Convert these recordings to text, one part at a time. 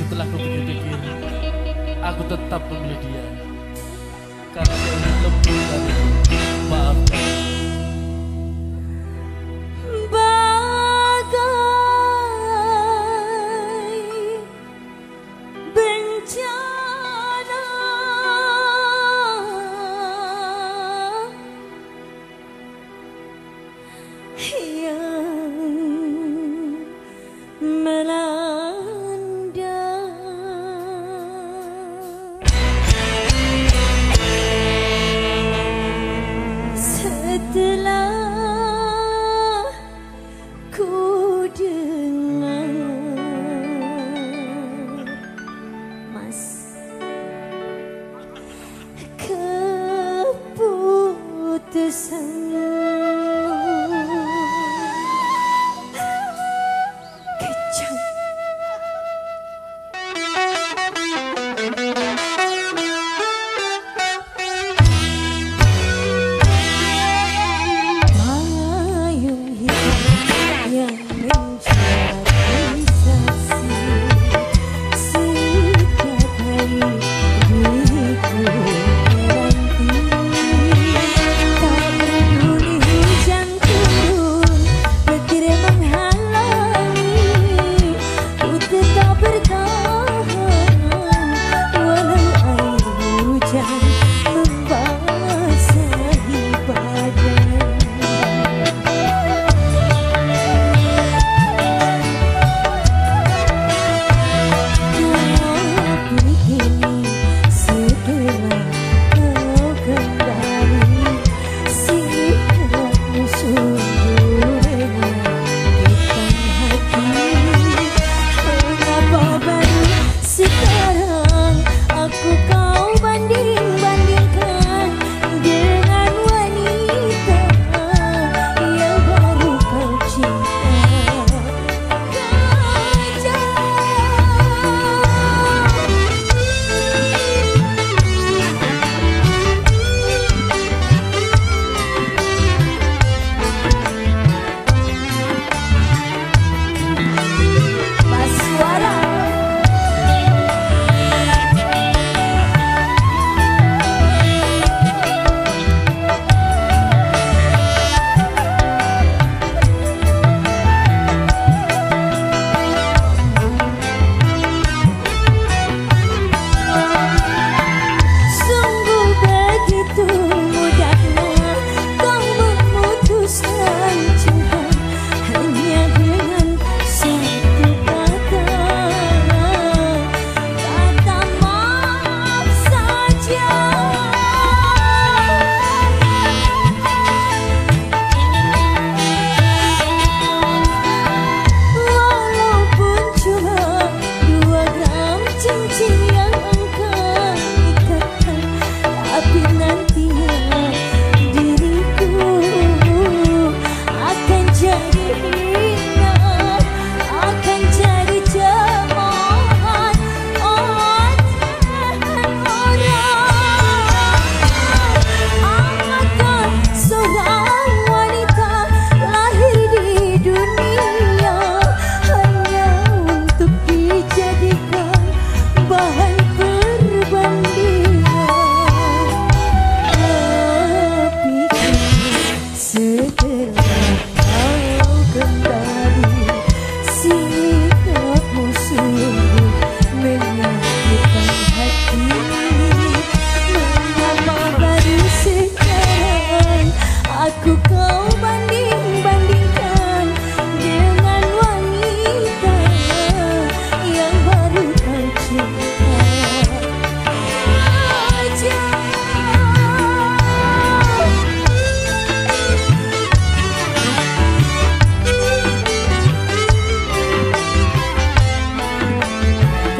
setelah ku pikir-pikir, aku tetap memilih dia. Karena dia lebih dari maafkan.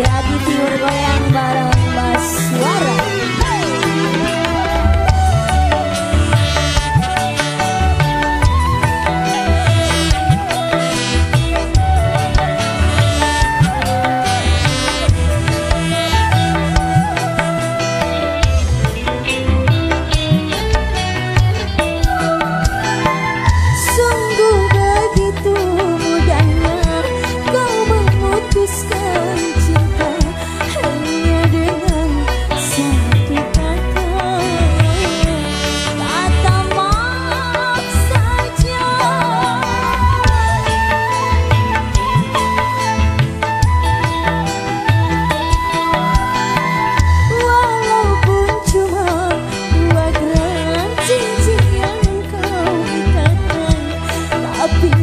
Gracias. a piece.